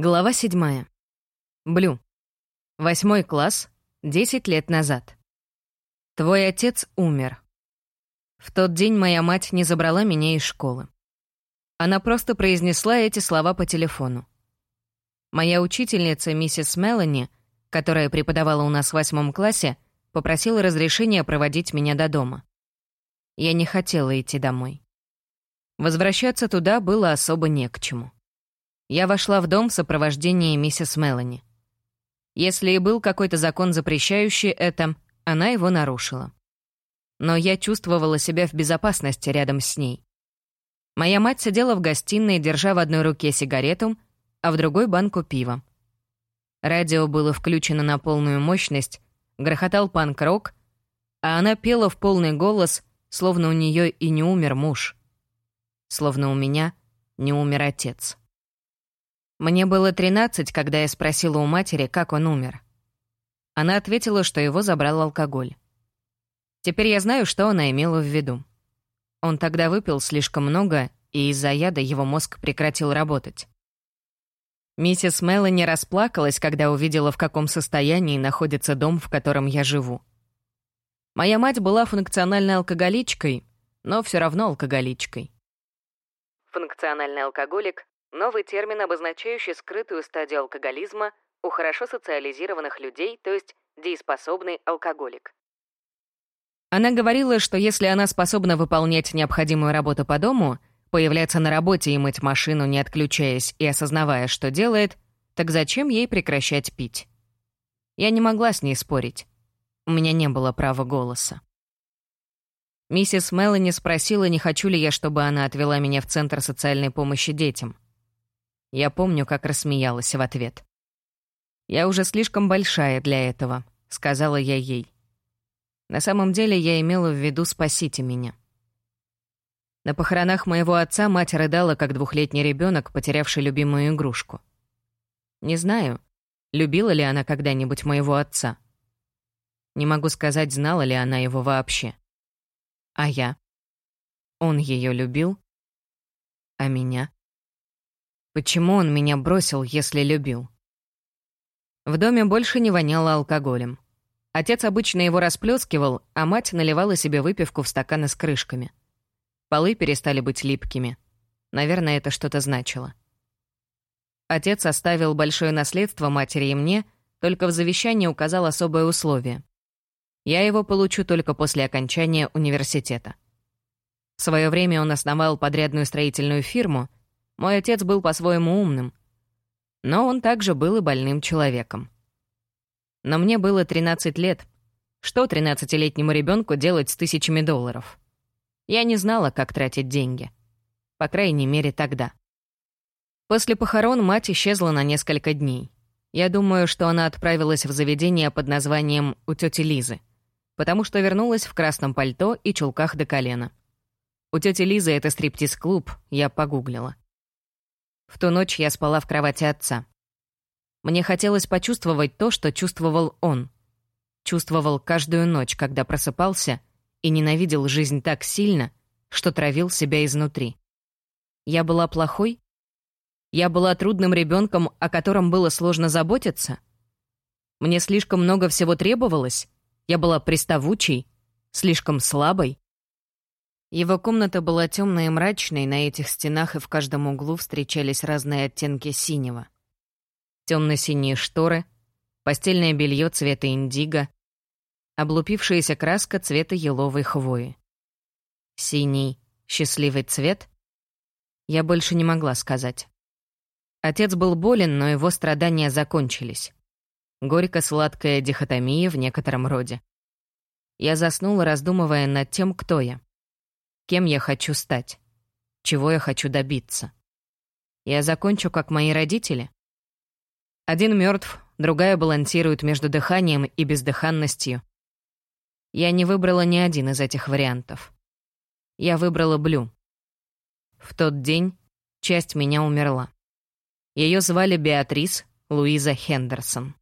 Глава седьмая. Блю. Восьмой класс. Десять лет назад. Твой отец умер. В тот день моя мать не забрала меня из школы. Она просто произнесла эти слова по телефону. Моя учительница, миссис Мелани, которая преподавала у нас в восьмом классе, попросила разрешения проводить меня до дома. Я не хотела идти домой. Возвращаться туда было особо не к чему. Я вошла в дом в сопровождении миссис Мелани. Если и был какой-то закон, запрещающий это, она его нарушила. Но я чувствовала себя в безопасности рядом с ней. Моя мать сидела в гостиной, держа в одной руке сигарету, а в другой — банку пива. Радио было включено на полную мощность, грохотал панк-рок, а она пела в полный голос, словно у нее и не умер муж. Словно у меня не умер отец. Мне было 13, когда я спросила у матери, как он умер. Она ответила, что его забрал алкоголь. Теперь я знаю, что она имела в виду. Он тогда выпил слишком много, и из-за яда его мозг прекратил работать. Миссис Мелани расплакалась, когда увидела, в каком состоянии находится дом, в котором я живу. Моя мать была функциональной алкоголичкой, но все равно алкоголичкой. Функциональный алкоголик Новый термин, обозначающий скрытую стадию алкоголизма у хорошо социализированных людей, то есть дееспособный алкоголик. Она говорила, что если она способна выполнять необходимую работу по дому, появляться на работе и мыть машину, не отключаясь и осознавая, что делает, так зачем ей прекращать пить? Я не могла с ней спорить. У меня не было права голоса. Миссис Мелани спросила, не хочу ли я, чтобы она отвела меня в Центр социальной помощи детям. Я помню, как рассмеялась в ответ. «Я уже слишком большая для этого», — сказала я ей. На самом деле я имела в виду «спасите меня». На похоронах моего отца мать рыдала, как двухлетний ребенок, потерявший любимую игрушку. Не знаю, любила ли она когда-нибудь моего отца. Не могу сказать, знала ли она его вообще. А я? Он ее любил? А меня? Почему он меня бросил, если любил? В доме больше не воняло алкоголем. Отец обычно его расплескивал, а мать наливала себе выпивку в стаканы с крышками. Полы перестали быть липкими. Наверное, это что-то значило. Отец оставил большое наследство матери и мне, только в завещании указал особое условие. Я его получу только после окончания университета. В свое время он основал подрядную строительную фирму — мой отец был по-своему умным. Но он также был и больным человеком. Но мне было 13 лет. Что 13-летнему ребенку делать с тысячами долларов? Я не знала, как тратить деньги. По крайней мере, тогда. После похорон мать исчезла на несколько дней. Я думаю, что она отправилась в заведение под названием «У тети Лизы», потому что вернулась в красном пальто и чулках до колена. У тети Лизы это стриптиз-клуб, я погуглила. В ту ночь я спала в кровати отца. Мне хотелось почувствовать то, что чувствовал он. Чувствовал каждую ночь, когда просыпался, и ненавидел жизнь так сильно, что травил себя изнутри. Я была плохой? Я была трудным ребенком, о котором было сложно заботиться? Мне слишком много всего требовалось? Я была приставучей? Слишком слабой? Его комната была темной и мрачной, на этих стенах и в каждом углу встречались разные оттенки синего. Темно-синие шторы, постельное белье цвета индиго, облупившаяся краска цвета еловой хвои. Синий, счастливый цвет? Я больше не могла сказать. Отец был болен, но его страдания закончились. Горько-сладкая дихотомия в некотором роде. Я заснула, раздумывая над тем, кто я. Кем я хочу стать? Чего я хочу добиться? Я закончу, как мои родители? Один мертв, другая балансирует между дыханием и бездыханностью. Я не выбрала ни один из этих вариантов. Я выбрала Блю. В тот день часть меня умерла. Ее звали Беатрис Луиза Хендерсон.